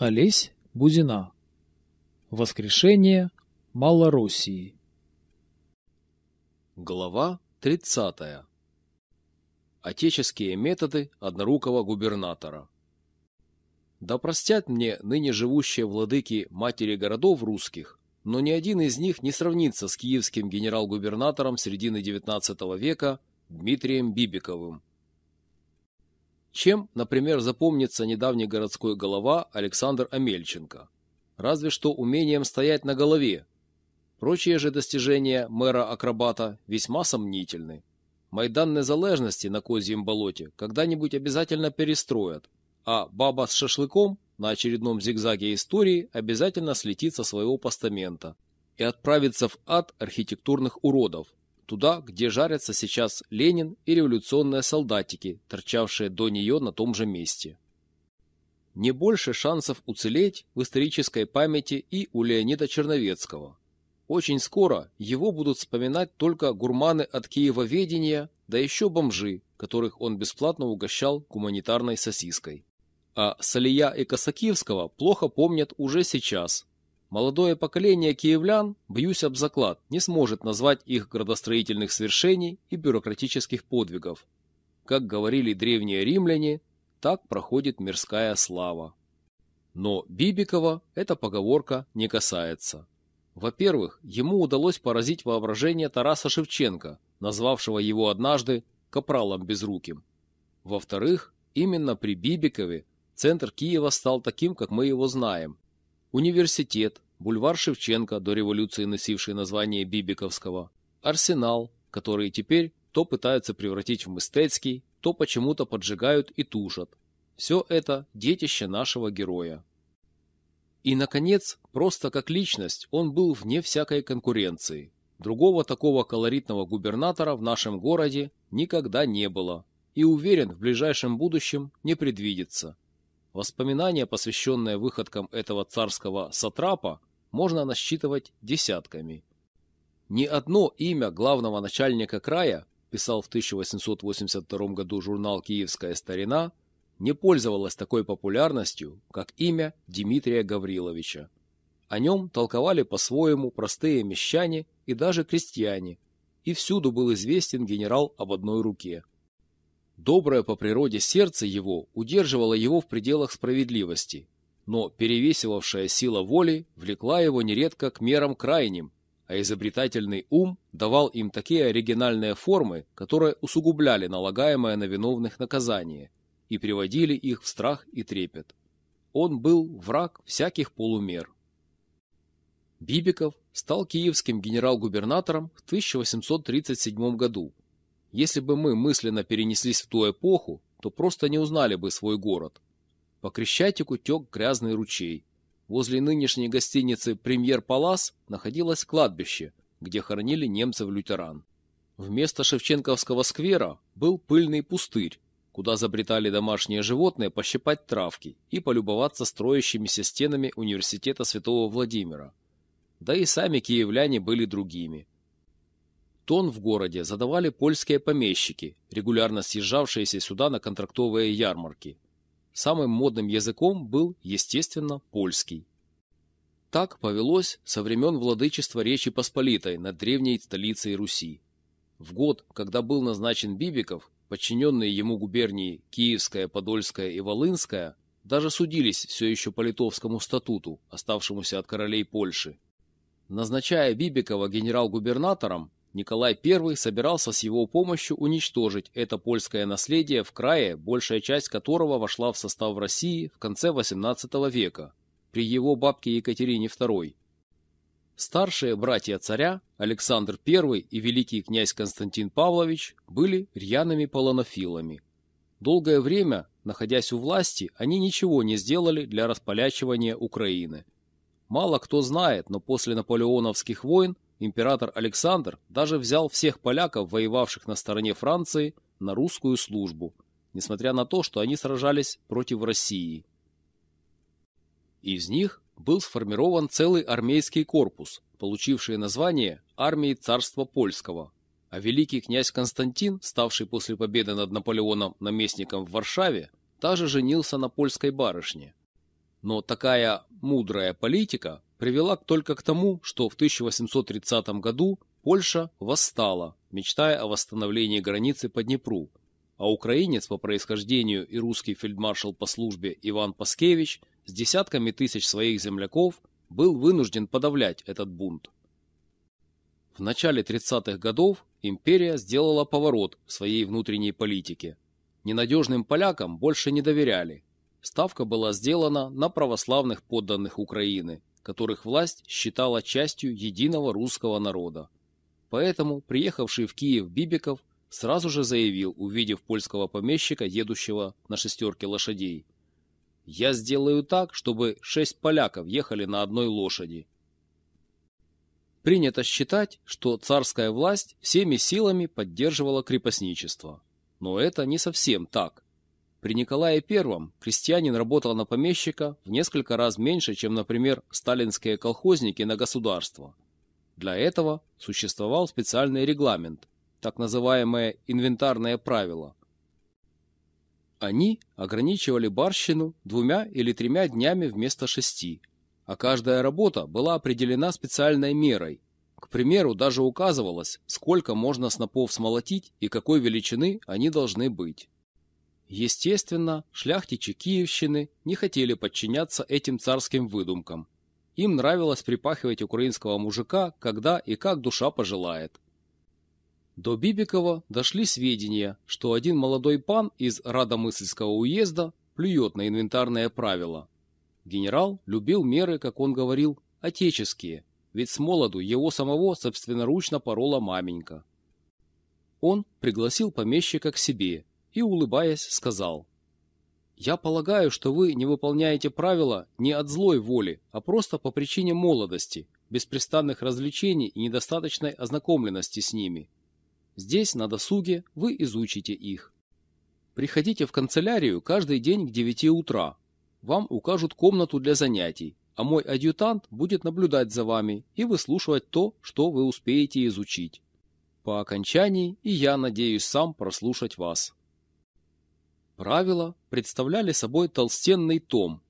Олесь Бузина. Воскрешение Малороссии. Глава 30. Отеческие методы однорукого губернатора. Да простят мне ныне живущие владыки матери городов русских, но ни один из них не сравнится с киевским генерал-губернатором середины XIX века Дмитрием Бибиковым. Чем, например, запомнится недавний городской голова Александр Амельченко? Разве что умением стоять на голове. Прочие же достижения мэра-акробата весьма сомнительны. Майдан Незалежности на Козьем болоте когда-нибудь обязательно перестроят, а баба с шашлыком на очередном зигзаге истории обязательно слетит со своего постамента и отправится в ад архитектурных уродов, туда, где жарятся сейчас Ленин и революционные солдатики, торчавшие до нее на том же месте. Не больше шансов уцелеть в исторической памяти и у Леонида Черновецкого. Очень скоро его будут вспоминать только гурманы от Киевоведения, да еще бомжи, которых он бесплатно угощал гуманитарной сосиской. А Салия и Косакивского плохо помнят уже сейчас, Молодое поколение киевлян, бьюсь об заклад, не сможет назвать их градостроительных свершений и бюрократических подвигов. Как говорили древние римляне, так проходит мирская слава. Но Бибикова эта поговорка не касается. Во-первых, ему удалось поразить воображение Тараса Шевченко, назвавшего его однажды «капралом безруким». Во-вторых, именно при Бибикове центр Киева стал таким, как мы его знаем, Университет, бульвар Шевченко, до революции носивший название Бибиковского, Арсенал, который теперь то пытаются превратить в Мыстецкий, то почему-то поджигают и тушат. Все это детище нашего героя. И, наконец, просто как личность он был вне всякой конкуренции. Другого такого колоритного губернатора в нашем городе никогда не было. И уверен, в ближайшем будущем не предвидится. Воспоминания, посвященные выходкам этого царского сатрапа, можно насчитывать десятками. Ни одно имя главного начальника края, писал в 1882 году журнал «Киевская старина», не пользовалось такой популярностью, как имя Дмитрия Гавриловича. О нем толковали по-своему простые мещане и даже крестьяне, и всюду был известен генерал об одной руке. Доброе по природе сердце его удерживало его в пределах справедливости, но перевесивавшая сила воли влекла его нередко к мерам крайним, а изобретательный ум давал им такие оригинальные формы, которые усугубляли налагаемое на виновных наказание и приводили их в страх и трепет. Он был враг всяких полумер. Бибиков стал киевским генерал-губернатором в 1837 году если бы мы мысленно перенеслись в ту эпоху, то просто не узнали бы свой город. По Крещатику тек грязный ручей. Возле нынешней гостиницы «Премьер-Палас» находилось кладбище, где хоронили немцев-лютеран. Вместо Шевченковского сквера был пыльный пустырь, куда забретали домашние животные пощипать травки и полюбоваться строящимися стенами университета Святого Владимира. Да и сами киевляне были другими. Тон в городе задавали польские помещики, регулярно съезжавшиеся сюда на контрактовые ярмарки. Самым модным языком был, естественно, польский. Так повелось со времен владычества Речи Посполитой над древней столицей Руси. В год, когда был назначен Бибиков, подчиненные ему губернии Киевская, Подольская и Волынская даже судились все еще по литовскому статуту, оставшемуся от королей Польши. Назначая Бибикова генерал-губернатором, Николай I собирался с его помощью уничтожить это польское наследие в крае, большая часть которого вошла в состав России в конце XVIII века, при его бабке Екатерине II. Старшие братья царя, Александр I и великий князь Константин Павлович, были рьяными полонофилами. Долгое время, находясь у власти, они ничего не сделали для располячивания Украины. Мало кто знает, но после наполеоновских войн император Александр даже взял всех поляков, воевавших на стороне Франции, на русскую службу, несмотря на то, что они сражались против России. Из них был сформирован целый армейский корпус, получивший название армии царства польского, а великий князь Константин, ставший после победы над Наполеоном наместником в Варшаве, даже женился на польской барышне. Но такая мудрая политика привела только к тому, что в 1830 году Польша восстала, мечтая о восстановлении границы по Днепру, а украинец по происхождению и русский фельдмаршал по службе Иван Паскевич с десятками тысяч своих земляков был вынужден подавлять этот бунт. В начале 30-х годов империя сделала поворот в своей внутренней политике. Ненадежным полякам больше не доверяли. Ставка была сделана на православных подданных Украины, которых власть считала частью единого русского народа. Поэтому приехавший в Киев Бибиков сразу же заявил, увидев польского помещика, едущего на шестерке лошадей. «Я сделаю так, чтобы шесть поляков ехали на одной лошади». Принято считать, что царская власть всеми силами поддерживала крепостничество. Но это не совсем так. При Николае I крестьянин работал на помещика в несколько раз меньше, чем, например, сталинские колхозники на государство. Для этого существовал специальный регламент, так называемое инвентарное правило. Они ограничивали барщину двумя или тремя днями вместо шести, а каждая работа была определена специальной мерой. К примеру, даже указывалось, сколько можно снопов смолотить и какой величины они должны быть. Естественно, шляхтичи Киевщины не хотели подчиняться этим царским выдумкам им нравилось припахивать украинского мужика, когда и как душа пожелает. До Бибикова дошли сведения, что один молодой пан из Радомысльского уезда плюет на инвентарные правила. Генерал любил меры, как он говорил, отеческие, ведь с молоду его самого собственноручно порола маменька. Он пригласил помещика к себе и, улыбаясь, сказал, я полагаю, что вы не выполняете правила не от злой воли, а просто по причине молодости, беспрестанных развлечений и недостаточной ознакомленности с ними. Здесь, на досуге, вы изучите их. Приходите в канцелярию каждый день к 9 утра. Вам укажут комнату для занятий, а мой адъютант будет наблюдать за вами и выслушивать то, что вы успеете изучить. По окончании и я надеюсь сам прослушать вас. Правила представляли собой толстенный том.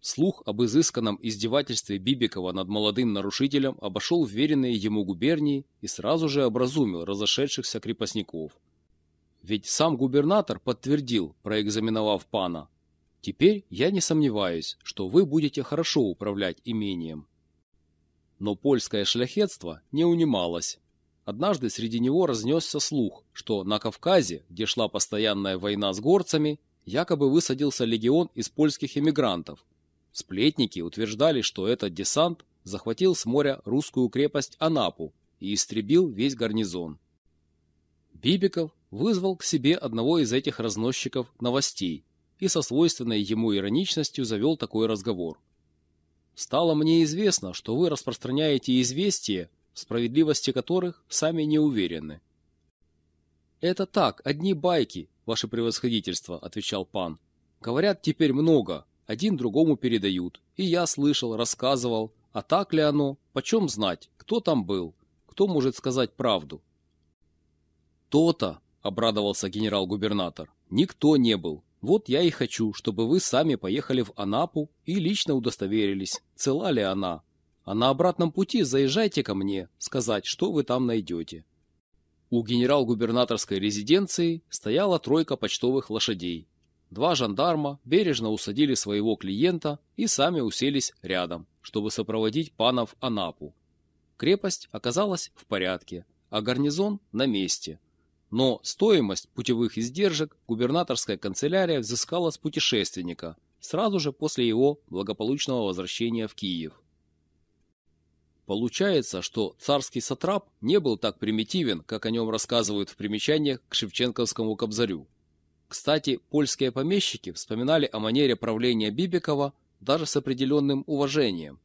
Слух об изысканном издевательстве Бибикова над молодым нарушителем обошел вверенные ему губернии и сразу же образумил разошедшихся крепостников. Ведь сам губернатор подтвердил, проэкзаменовав пана, «Теперь я не сомневаюсь, что вы будете хорошо управлять имением». Но польское шляхетство не унималось. Однажды среди него разнесся слух, что на Кавказе, где шла постоянная война с горцами, якобы высадился легион из польских эмигрантов. Сплетники утверждали, что этот десант захватил с моря русскую крепость Анапу и истребил весь гарнизон. Бибиков вызвал к себе одного из этих разносчиков новостей и со свойственной ему ироничностью завел такой разговор. «Стало мне известно, что вы распространяете известия в справедливости которых сами не уверены. «Это так, одни байки, ваше превосходительство», — отвечал пан. «Говорят теперь много, один другому передают. И я слышал, рассказывал. А так ли оно? Почем знать, кто там был? Кто может сказать правду?» «То-то», — обрадовался генерал-губернатор, — «никто не был. Вот я и хочу, чтобы вы сами поехали в Анапу и лично удостоверились, цела ли она, а на обратном пути заезжайте ко мне, сказать, что вы там найдете. У генерал-губернаторской резиденции стояла тройка почтовых лошадей. Два жандарма бережно усадили своего клиента и сами уселись рядом, чтобы сопроводить панов Анапу. Крепость оказалась в порядке, а гарнизон на месте. Но стоимость путевых издержек губернаторская канцелярия взыскала с путешественника сразу же после его благополучного возвращения в Киев. Получается, что царский сатрап не был так примитивен, как о нем рассказывают в примечаниях к Шевченковскому кобзарю. Кстати, польские помещики вспоминали о манере правления Бибикова даже с определенным уважением.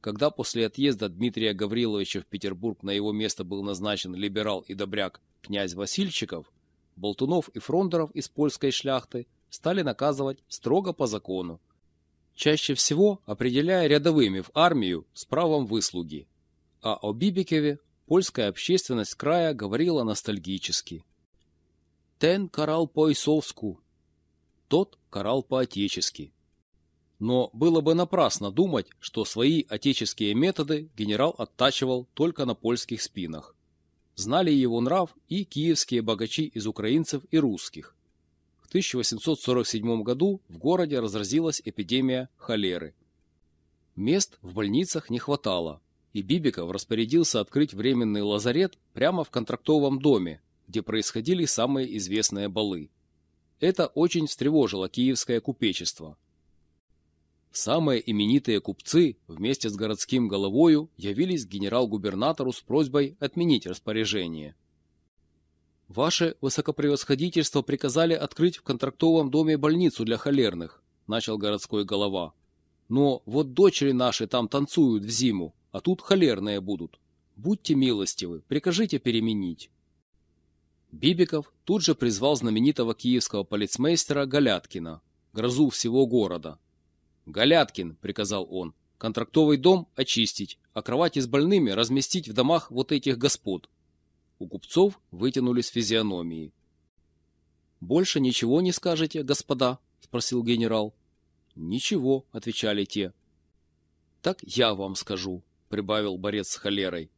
Когда после отъезда Дмитрия Гавриловича в Петербург на его место был назначен либерал и добряк князь Васильчиков, Болтунов и Фрондеров из польской шляхты стали наказывать строго по закону, чаще всего определяя рядовыми в армию с правом выслуги. А о Бибикове польская общественность края говорила ностальгически. «Тен карал по-исовску», тот карал по-отечески. Но было бы напрасно думать, что свои отеческие методы генерал оттачивал только на польских спинах. Знали его нрав и киевские богачи из украинцев и русских. В 1847 году в городе разразилась эпидемия холеры. Мест в больницах не хватало, и Бибиков распорядился открыть временный лазарет прямо в контрактовом доме, где происходили самые известные балы. Это очень встревожило киевское купечество. Самые именитые купцы вместе с городским головою явились к генерал-губернатору с просьбой отменить распоряжение. «Ваше высокопревосходительство приказали открыть в контрактовом доме больницу для холерных», – начал городской голова. «Но вот дочери наши там танцуют в зиму, а тут холерные будут. Будьте милостивы, прикажите переменить». Бибиков тут же призвал знаменитого киевского полицмейстера Галяткина, грозу всего города. «Галяткин», — приказал он, — «контрактовый дом очистить, а кровати с больными разместить в домах вот этих господ». У купцов вытянулись физиономии. «Больше ничего не скажете, господа?» — спросил генерал. «Ничего», — отвечали те. «Так я вам скажу», — прибавил борец с холерой.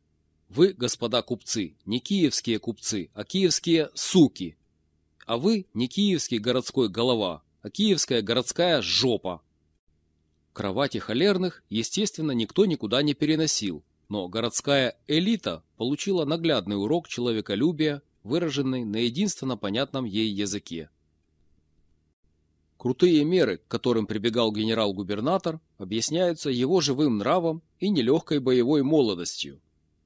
Вы, господа купцы, не киевские купцы, а киевские суки. А вы не киевский городской голова, а киевская городская жопа. Кровати холерных, естественно, никто никуда не переносил, но городская элита получила наглядный урок человеколюбия, выраженный на единственно понятном ей языке. Крутые меры, к которым прибегал генерал-губернатор, объясняются его живым нравом и нелегкой боевой молодостью,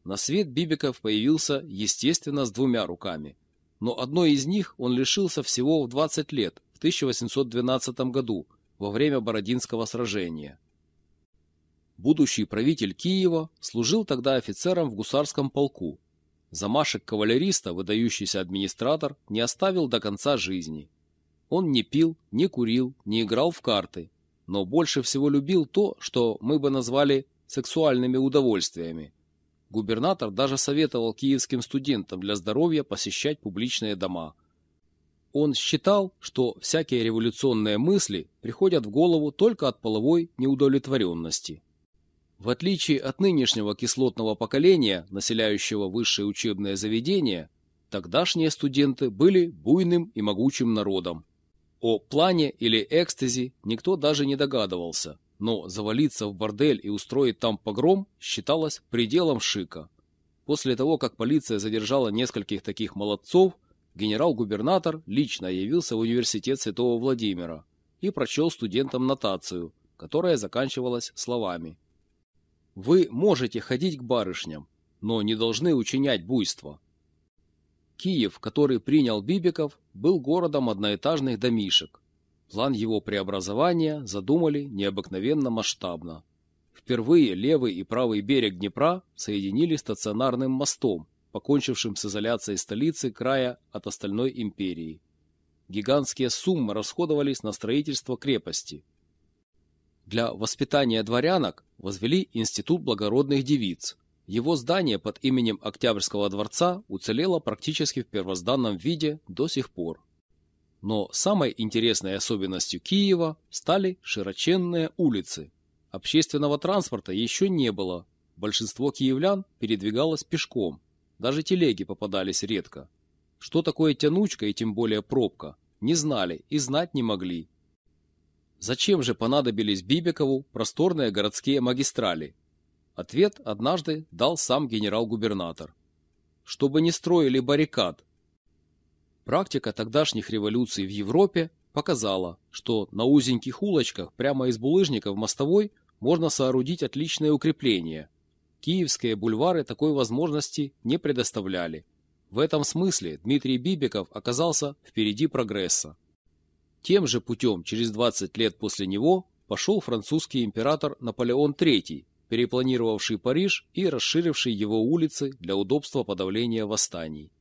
на свет Бибиков появился, естественно, с двумя руками. Но одной из них он лишился всего в 20 лет, в 1812 году, во время Бородинского сражения. Будущий правитель Киева служил тогда офицером в гусарском полку. Замашек кавалериста, выдающийся администратор, не оставил до конца жизни. Он не пил, не курил, не играл в карты, но больше всего любил то, что мы бы назвали сексуальными удовольствиями – Губернатор даже советовал киевским студентам для здоровья посещать публичные дома. Он считал, что всякие революционные мысли приходят в голову только от половой неудовлетворенности. В отличие от нынешнего кислотного поколения, населяющего высшие учебные заведения, тогдашние студенты были буйным и могучим народом. О плане или экстазе никто даже не догадывался но завалиться в бордель и устроить там погром считалось пределом шика. После того, как полиция задержала нескольких таких молодцов, генерал-губернатор лично явился в университет Святого Владимира и прочел студентам нотацию, которая заканчивалась словами. «Вы можете ходить к барышням, но не должны учинять буйство». Киев, который принял Бибиков, был городом одноэтажных домишек, План его преобразования задумали необыкновенно масштабно. Впервые левый и правый берег Днепра соединили стационарным мостом, покончившим с изоляцией столицы края от остальной империи. Гигантские суммы расходовались на строительство крепости. Для воспитания дворянок возвели Институт благородных девиц. Его здание под именем Октябрьского дворца уцелело практически в первозданном виде до сих пор. Но самой интересной особенностью Киева стали широченные улицы. Общественного транспорта еще не было. Большинство киевлян передвигалось пешком. Даже телеги попадались редко. Что такое тянучка и тем более пробка, не знали и знать не могли. Зачем же понадобились Бибикову просторные городские магистрали? Ответ однажды дал сам генерал-губернатор. Чтобы не строили баррикад, Практика тогдашних революций в Европе показала, что на узеньких улочках прямо из булыжников мостовой можно соорудить отличное укрепление. Киевские бульвары такой возможности не предоставляли. В этом смысле Дмитрий Бибиков оказался впереди прогресса. Тем же путем через 20 лет после него пошел французский император Наполеон III, перепланировавший Париж и расширивший его улицы для удобства подавления восстаний.